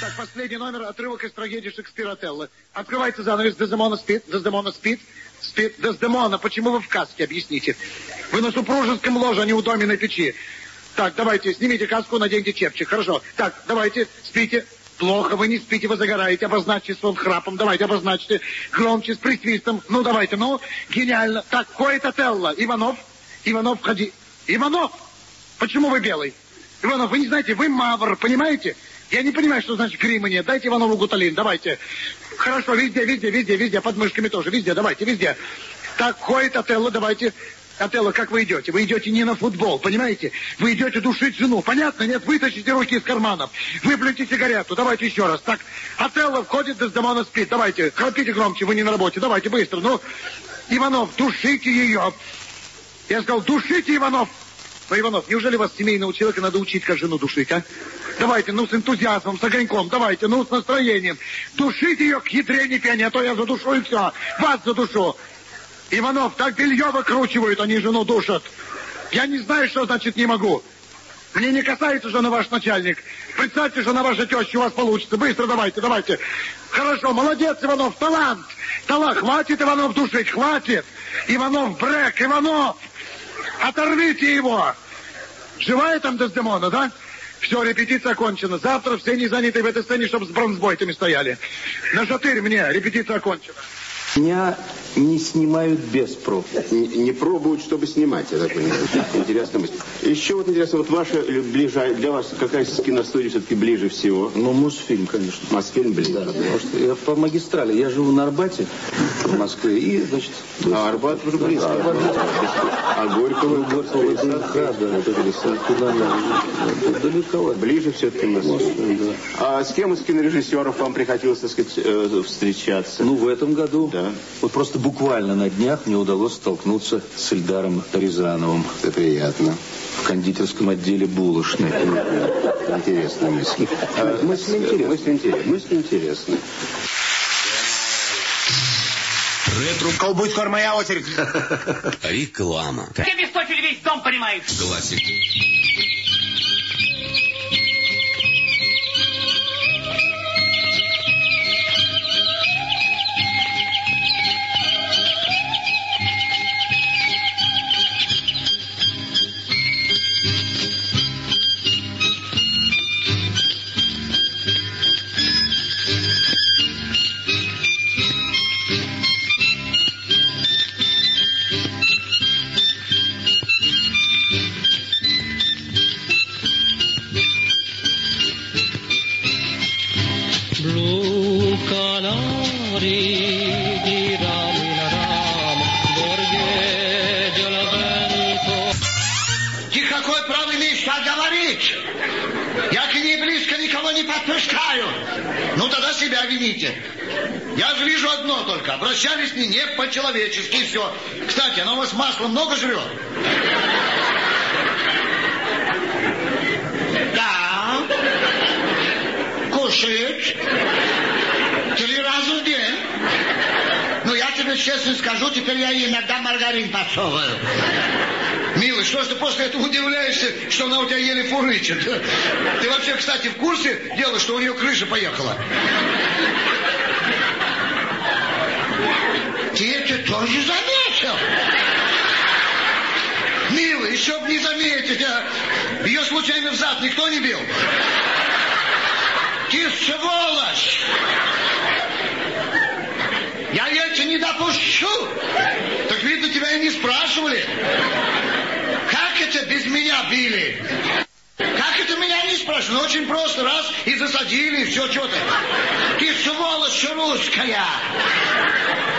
Так, последний номер, отрывок из трагедии Шекспира Отелло. Открывается занавес, Дездемона спит, Дездемона спит, спит, Дездемона, почему вы в каске, объясните? Вы на супружеском ложе, а не у доменной печи. Так, давайте, снимите каску, наденьте чепчик, хорошо. Так, давайте, спите. Плохо, вы не спите, вы загораете, обозначьте сон храпом, давайте обозначьте, громче, с присвистом. Ну, давайте, ну, гениально. Так, ходит Отелло, Иванов, Иванов, входи. Иванов, почему вы белый? Иванов, вы не знаете, вы мавр, понимаете? Я не понимаю, что значит грима нет. Дайте Иванову гуталин, давайте. Хорошо, везде, везде, везде, везде, под мышками тоже, везде, давайте, везде. Так, ходит Отелло, давайте. Отелло, как вы идете? Вы идете не на футбол, понимаете? Вы идете душить жену, понятно? Нет, вытащите руки из карманов, выплюньте сигарету, давайте еще раз. Так, Отелло входит, Дездемона спит, давайте, храпите громче, вы не на работе, давайте быстро, ну. Иванов, душите ее. Я сказал, душите, Иванов. Но, Иванов, неужели вас семейного человека надо учить, как жену душить, а? Давайте, ну, с энтузиазмом, с огоньком, давайте, ну, с настроением. Душите ее к ядрене пени, а то я задушу и все. Вас задушу. Иванов, так белье выкручивают, они жену душат. Я не знаю, что значит не могу. Мне не касается, она ваш начальник. Представьте, что на ваша теща у вас получится. Быстро давайте, давайте. Хорошо, молодец, Иванов, талант. Талант, хватит, Иванов, душить, хватит. Иванов, брек, Иванов. Оторвите его! Живая там Дездемона, да? Все, репетиция окончена. Завтра все не заняты в этой сцене, чтобы с бронзбойтами стояли. На шатырь мне, репетиция окончена. Меня не снимают без проб. Не, не пробуют, чтобы снимать, я так понимаю. Интересная мысль. Еще вот интересно, вот ваша ближе, для вас какая киностудия все-таки ближе всего? Ну, Мосфильм, конечно. Мосфильм ближе. Да, потому что я по магистрали. Я живу на Арбате в Москве. И, значит... А Арбат уже близко. Арбат близко. А Горького? Горького, это да, вот это леса. Куда надо? Далековато. Ближе все-таки Мосфильм. Да. А с кем из кинорежиссеров вам приходилось, так сказать, э, встречаться? Ну, в этом году. Да. Вот просто буквально на днях мне удалось столкнуться с Эльдаром Рязановым Это приятно. в кондитерском отделе булочной. Интересная мысль. А, Мысль интересная. Мысль интересная. Мысль интересная. Ретро скоро моя очередь. реклама. Ты обесточили весь дом, понимаешь? Классик. Не подпускаю. Ну тогда себя вините. Я же вижу одно только. Обращались с ней не по-человечески все. Кстати, она у вас масла много жрет? Да. Кушает. Три раза в день. Ну, я тебе честно скажу, теперь я ей иногда маргарин подсовываю. Милый, что ж ты после этого удивляешься, что она у тебя еле фурычит? Ты вообще, кстати, в курсе дела, что у нее крыша поехала? Ты это тоже заметил? Милый, еще б не заметить, а ее случайно в зад никто не бил? Ты сволочь! Я это не допущу! Так видно, тебя и не спрашивали. Как это без меня били? Как это меня не спрашивали? Ну, очень просто. Раз и засадили, и все, что ты. Ты сволочь русская.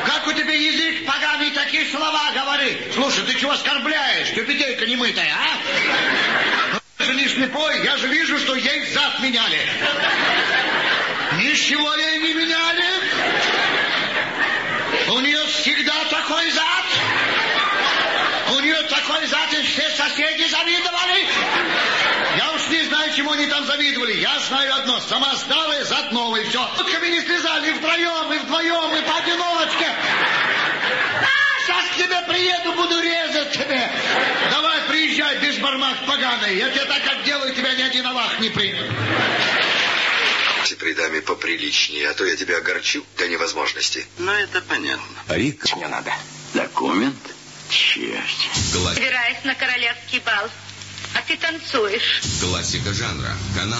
Как у тебя язык поганый такие слова говорит? Слушай, ты чего оскорбляешь? Тюбетейка немытая, а? Я же не слепой, я же вижу, что ей зад меняли. Ничего ей не меняли. У нее всегда такой зад. У нее такой зад, и все соседи завидовали. Я уж не знаю, чему они там завидовали. Я знаю одно. Сама старая, зад новый. Все. Сутками не слезали и втроем, и вдвоем, и поодиночке. Сейчас к тебе приеду, буду резать тебе. Давай, приезжай, без бармак поганый. Я тебе так отделаю, тебя ни один Аллах не примет. При даме поприличнее, а то я тебя огорчу до невозможности. Ну, это понятно. Рик. Мне надо. Документ? Черт. Собираюсь на королевский бал. А ты танцуешь. Классика жанра. Канал